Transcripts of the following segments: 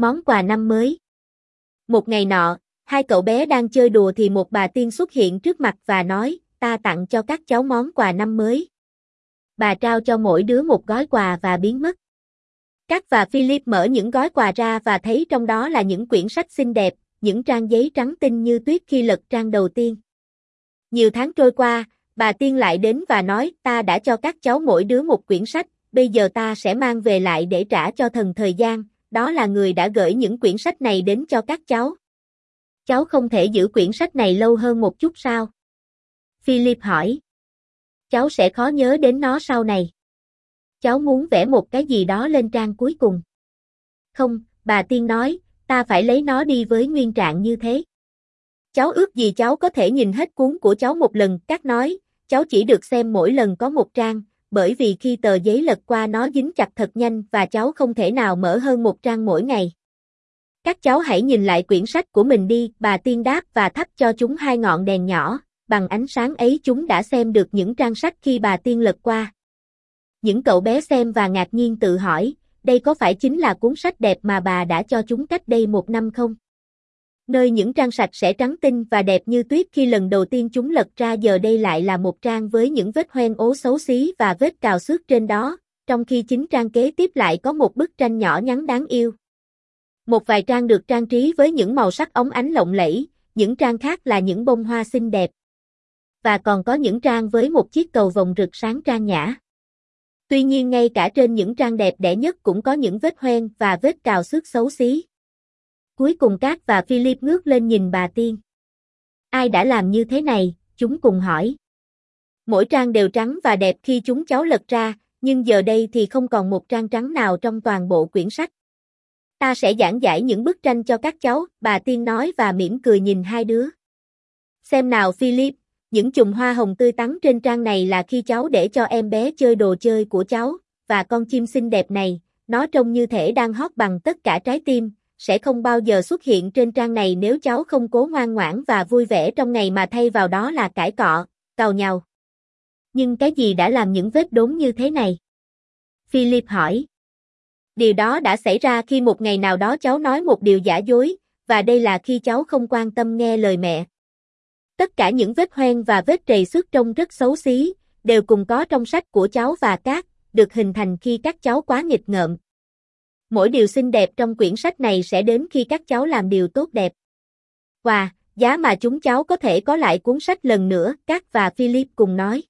Món quà năm mới Một ngày nọ, hai cậu bé đang chơi đùa thì một bà tiên xuất hiện trước mặt và nói, ta tặng cho các cháu món quà năm mới. Bà trao cho mỗi đứa một gói quà và biến mất. Các và Philip mở những gói quà ra và thấy trong đó là những quyển sách xinh đẹp, những trang giấy trắng tinh như tuyết khi lật trang đầu tiên. Nhiều tháng trôi qua, bà Tiên lại đến và nói, ta đã cho các cháu mỗi đứa một quyển sách, bây giờ ta sẽ mang về lại để trả cho thần thời gian, đó là người đã gửi những quyển sách này đến cho các cháu. Cháu không thể giữ quyển sách này lâu hơn một chút sao? Philip hỏi. Cháu sẽ khó nhớ đến nó sau này. Cháu muốn vẽ một cái gì đó lên trang cuối cùng. Không, bà Tiên nói, ta phải lấy nó đi với nguyên trạng như thế. Cháu ước gì cháu có thể nhìn hết cuốn của cháu một lần, các nói, cháu chỉ được xem mỗi lần có một trang, bởi vì khi tờ giấy lật qua nó dính chặt thật nhanh và cháu không thể nào mở hơn một trang mỗi ngày. Các cháu hãy nhìn lại quyển sách của mình đi, bà tiên đáp và thắp cho chúng hai ngọn đèn nhỏ, bằng ánh sáng ấy chúng đã xem được những trang sách khi bà tiên lật qua. Những cậu bé xem và ngạc nhiên tự hỏi, đây có phải chính là cuốn sách đẹp mà bà đã cho chúng cách đây một năm không? Nơi những trang sạch sẽ trắng tinh và đẹp như tuyết khi lần đầu tiên chúng lật ra giờ đây lại là một trang với những vết hoen ố xấu xí và vết cào xước trên đó, trong khi chính trang kế tiếp lại có một bức tranh nhỏ nhắn đáng yêu. Một vài trang được trang trí với những màu sắc ống ánh lộng lẫy, những trang khác là những bông hoa xinh đẹp. Và còn có những trang với một chiếc cầu vồng rực sáng trang nhã. Tuy nhiên ngay cả trên những trang đẹp đẽ nhất cũng có những vết hoen và vết cào xước xấu xí. Cuối cùng Cát và Philip ngước lên nhìn bà Tiên. Ai đã làm như thế này, chúng cùng hỏi. Mỗi trang đều trắng và đẹp khi chúng cháu lật ra, nhưng giờ đây thì không còn một trang trắng nào trong toàn bộ quyển sách. Ta sẽ giảng giải những bức tranh cho các cháu, bà Tiên nói và mỉm cười nhìn hai đứa. Xem nào Philip, những chùm hoa hồng tươi tắn trên trang này là khi cháu để cho em bé chơi đồ chơi của cháu, và con chim xinh đẹp này, nó trông như thể đang hót bằng tất cả trái tim, sẽ không bao giờ xuất hiện trên trang này nếu cháu không cố ngoan ngoãn và vui vẻ trong ngày mà thay vào đó là cãi cọ, cào nhau. Nhưng cái gì đã làm những vết đốm như thế này? Philip hỏi. Điều đó đã xảy ra khi một ngày nào đó cháu nói một điều giả dối, và đây là khi cháu không quan tâm nghe lời mẹ. Tất cả những vết hoen và vết trầy xước trông rất xấu xí, đều cùng có trong sách của cháu và các, được hình thành khi các cháu quá nghịch ngợm. Mỗi điều xinh đẹp trong quyển sách này sẽ đến khi các cháu làm điều tốt đẹp. Và, giá mà chúng cháu có thể có lại cuốn sách lần nữa, các và Philip cùng nói.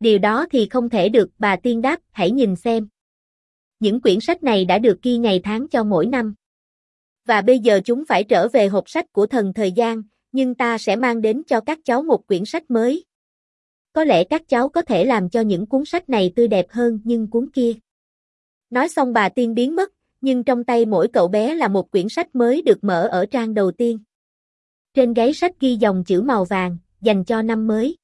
Điều đó thì không thể được, bà tiên đáp, hãy nhìn xem. Những quyển sách này đã được ghi ngày tháng cho mỗi năm. Và bây giờ chúng phải trở về hộp sách của thần thời gian, nhưng ta sẽ mang đến cho các cháu một quyển sách mới. Có lẽ các cháu có thể làm cho những cuốn sách này tươi đẹp hơn nhưng cuốn kia. Nói xong bà tiên biến mất, nhưng trong tay mỗi cậu bé là một quyển sách mới được mở ở trang đầu tiên. Trên gáy sách ghi dòng chữ màu vàng, dành cho năm mới.